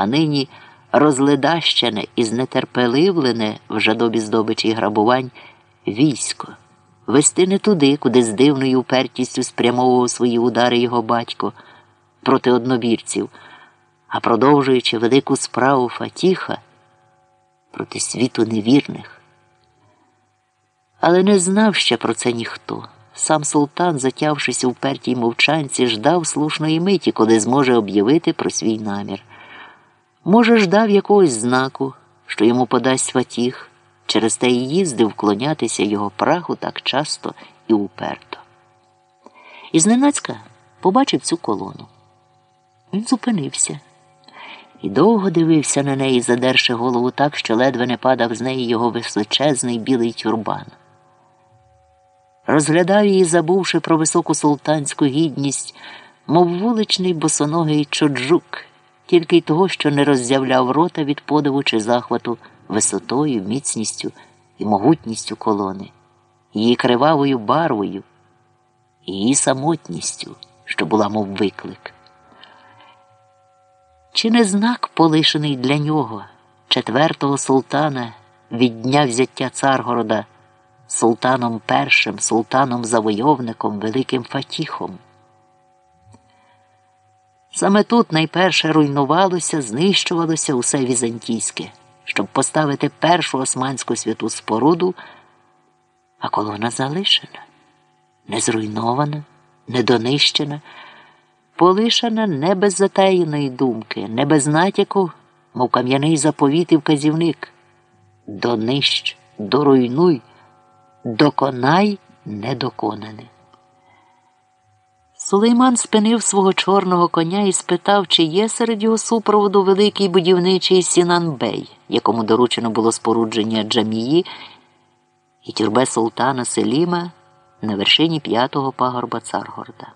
а нині розледащене і знетерпеливлене в жадобі здобичі грабувань військо, вести не туди, куди з дивною упертістю спрямовував свої удари його батько проти однобірців, а продовжуючи велику справу Фатіха проти світу невірних. Але не знав ще про це ніхто. Сам султан, затявшись у впертій мовчанці, ждав слушної миті, коли зможе об'явити про свій намір. Може, ждав якогось знаку, що йому подасть Фатіх, через те й їздив вклонятися його праху так часто і уперто. І зненацька побачив цю колону. Він зупинився і довго дивився на неї, задерши голову так, що ледве не падав з неї його височезний білий тюрбан. Розглядав її, забувши про високу султанську гідність, мов вуличний босоногий чоджук, тільки й того, що не роззявляв рота від подиву чи захвату висотою, міцністю і могутністю колони, її кривавою барвою, її самотністю, що була, мов виклик. Чи не знак полишений для нього, четвертого султана від дня взяття Царгорода, султаном першим, султаном завойовником, великим Фатіхом? Саме тут найперше руйнувалося, знищувалося усе візантійське, щоб поставити першу османську святу споруду, а колона залишена, не зруйнована, не донищена полишена не без затаєної думки, не без натяку, мов кам'яний заповіт і вказівник. Донищ, доруйнуй, доконай недоконане. Сулейман спинив свого чорного коня і спитав, чи є серед його супроводу великий будівничий Сінанбей, якому доручено було спорудження Джамії і тюрбе султана Селіма на вершині п'ятого пагорба Царгорода.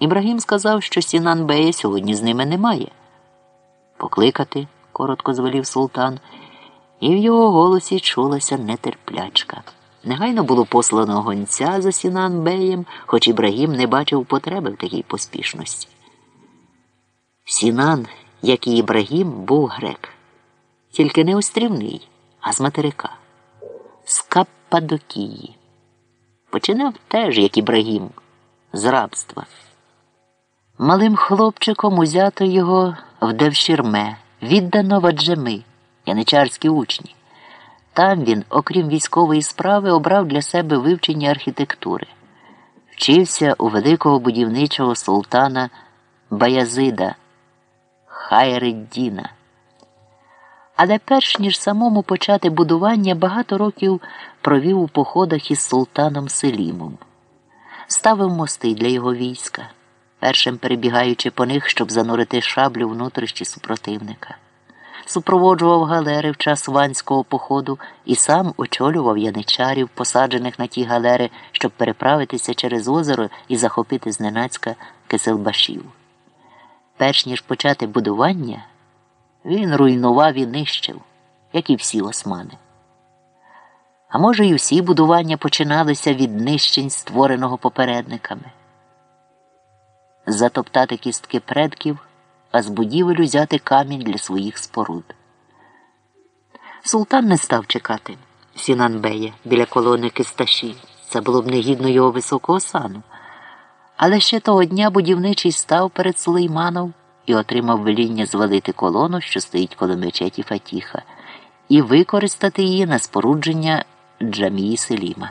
Ібрагім сказав, що Сінан Бея сьогодні з ними немає. Покликати, коротко звелів султан, і в його голосі чулася нетерплячка. Негайно було послано гонця за Сінан Беєм, хоч Ібрагім не бачив потреби в такій поспішності. Сінан, як і Ібрагім, був грек, тільки не острівний, а з материка, з Каппадокії. Починав теж, як Ібрагім, з рабства. Малим хлопчиком узято його в Девшірме, віддано в Аджеми, яничарські учні. Там він, окрім військової справи, обрав для себе вивчення архітектури, вчився у великого будівничого султана Баязида Хайреддіна. Але перш ніж самому почати будування, багато років провів у походах із султаном Селімом, ставив мости для його війська першим перебігаючи по них, щоб занурити шаблю внутрішні супротивника. Супроводжував галери в час ванського походу і сам очолював яничарів, посаджених на ті галери, щоб переправитися через озеро і захопити зненацька киселбашів. Перш ніж почати будування, він руйнував і нищив, як і всі османи. А може, й усі будування починалися від нищень, створеного попередниками затоптати кістки предків, а з будівель узяти камінь для своїх споруд. Султан не став чекати Сінанбея біля колони Кисташі. Це було б негідно його високого сану. Але ще того дня будівничий став перед Сулейманом і отримав веління звалити колону, що стоїть коло мечеті Фатіха, і використати її на спорудження Джамії Селіма.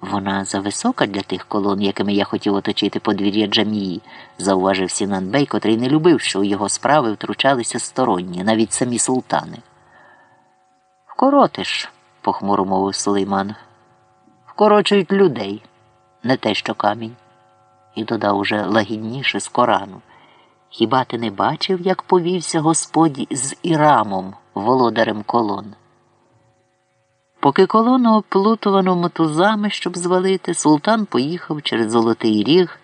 Вона зависока для тих колон, якими я хотів оточити подвір'я Джамії, зауважив Сінан Бей, котрий не любив, що у його справи втручалися сторонні, навіть самі султани. Вкоротиш, похмуро мовив Сулейман. Вкорочують людей, не те, що камінь. І додав уже лагідніше з Корану. Хіба ти не бачив, як повівся Господь з Ірамом, володарем колон? Поки колону оплутувано мотузами, щоб звалити, султан поїхав через Золотий Ріг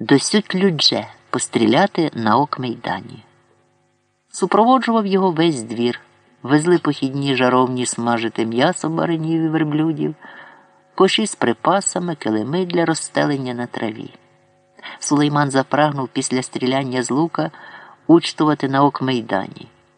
до Сютлюдже постріляти на Окмейдані. Супроводжував його весь двір, везли похідні жаровні смажити м'ясо баринів і верблюдів, коші з припасами, килими для розстелення на траві. Сулейман запрагнув після стріляння з лука учтувати на окмейдані.